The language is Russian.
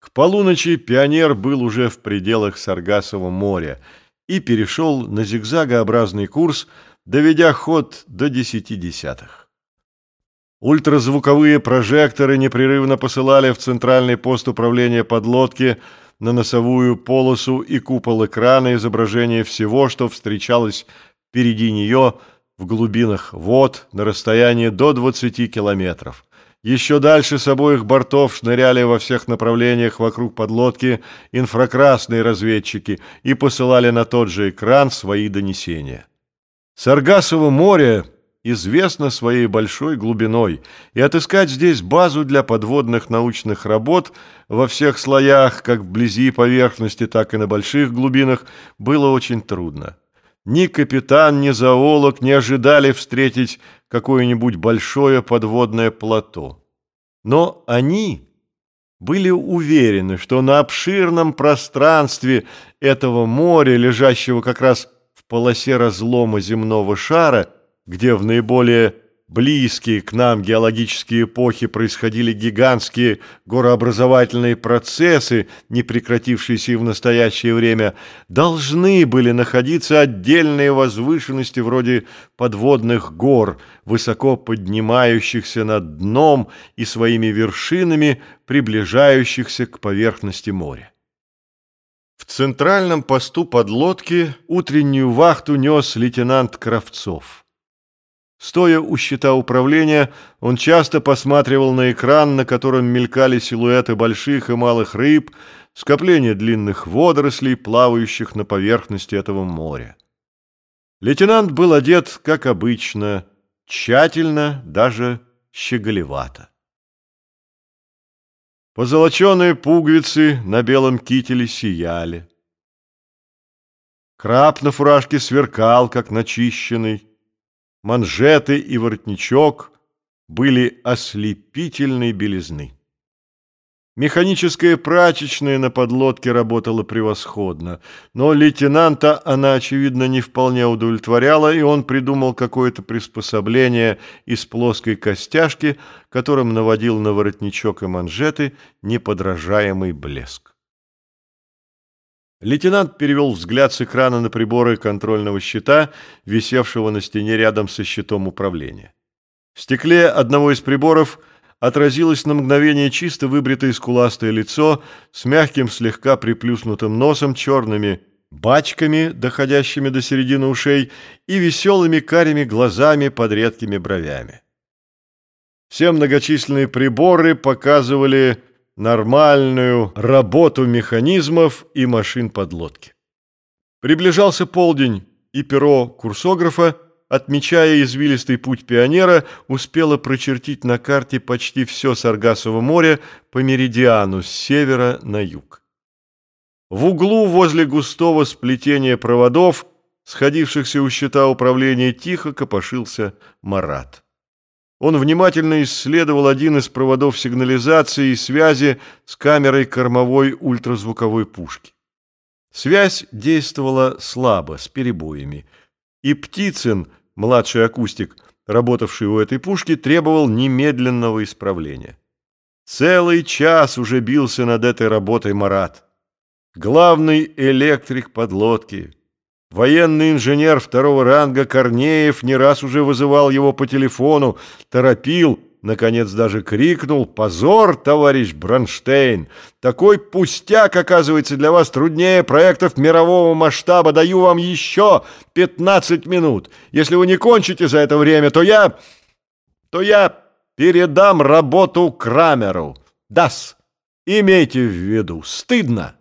К полуночи пионер был уже в пределах Саргасова моря и перешел на зигзагообразный курс, доведя ход до десяти десятых. Ультразвуковые прожекторы непрерывно посылали в центральный пост управления подлодки на носовую полосу и купол экрана изображение всего, что встречалось впереди нее в глубинах вод на расстоянии до 20 километров. Еще дальше с обоих бортов шныряли во всех направлениях вокруг подлодки инфракрасные разведчики и посылали на тот же экран свои донесения. Саргасово море известно своей большой глубиной, и отыскать здесь базу для подводных научных работ во всех слоях, как вблизи поверхности, так и на больших глубинах, было очень трудно. Ни капитан, ни зоолог не ожидали встретить какое-нибудь большое подводное плато. Но они были уверены, что на обширном пространстве этого моря, лежащего как раз в полосе разлома земного шара, где в наиболее близкие к нам геологические эпохи происходили гигантские горообразовательные процессы, не прекратившиеся и в настоящее время, должны были находиться отдельные возвышенности вроде подводных гор, высоко поднимающихся над дном и своими вершинами приближающихся к поверхности моря. В центральном посту подлодки утреннюю вахту нес лейтенант Кравцов. Стоя у щита управления, он часто посматривал на экран, на котором мелькали силуэты больших и малых рыб, скопление длинных водорослей, плавающих на поверхности этого моря. Лейтенант был одет, как обычно, тщательно, даже щеголевато. Позолоченные пуговицы на белом кителе сияли. Краб на фуражке сверкал, как начищенный, манжеты и воротничок были ослепительной белизны. Механическая прачечная на подлодке работала превосходно, но лейтенанта она, очевидно, не вполне удовлетворяла, и он придумал какое-то приспособление из плоской костяшки, которым наводил на воротничок и манжеты неподражаемый блеск. Лейтенант перевел взгляд с экрана на приборы контрольного щита, висевшего на стене рядом со щитом управления. В стекле одного из приборов отразилось на мгновение чисто выбритое скуластое лицо с мягким слегка приплюснутым носом, черными бачками, доходящими до середины ушей, и веселыми карими глазами под редкими бровями. Все многочисленные приборы показывали нормальную работу механизмов и машин подлодки. Приближался полдень, и перо курсографа, отмечая извилистый путь пионера, успело прочертить на карте почти все Саргасово море по меридиану с севера на юг. В углу возле густого сплетения проводов, сходившихся у щита управления, тихо копошился Марат. Он внимательно исследовал один из проводов сигнализации и связи с камерой кормовой ультразвуковой пушки. Связь действовала слабо, с перебоями, и Птицын, младший акустик, работавший у этой пушки, требовал немедленного исправления. Целый час уже бился над этой работой Марат. Главный электрик подлодки – Военный инженер второго ранга Корнеев не раз уже вызывал его по телефону, торопил, наконец даже крикнул «Позор, товарищ Бронштейн! Такой пустяк, оказывается, для вас труднее проектов мирового масштаба. Даю вам еще 15 минут. Если вы не кончите за это время, то я... то я передам работу Крамеру. Дас, имейте в виду, стыдно!»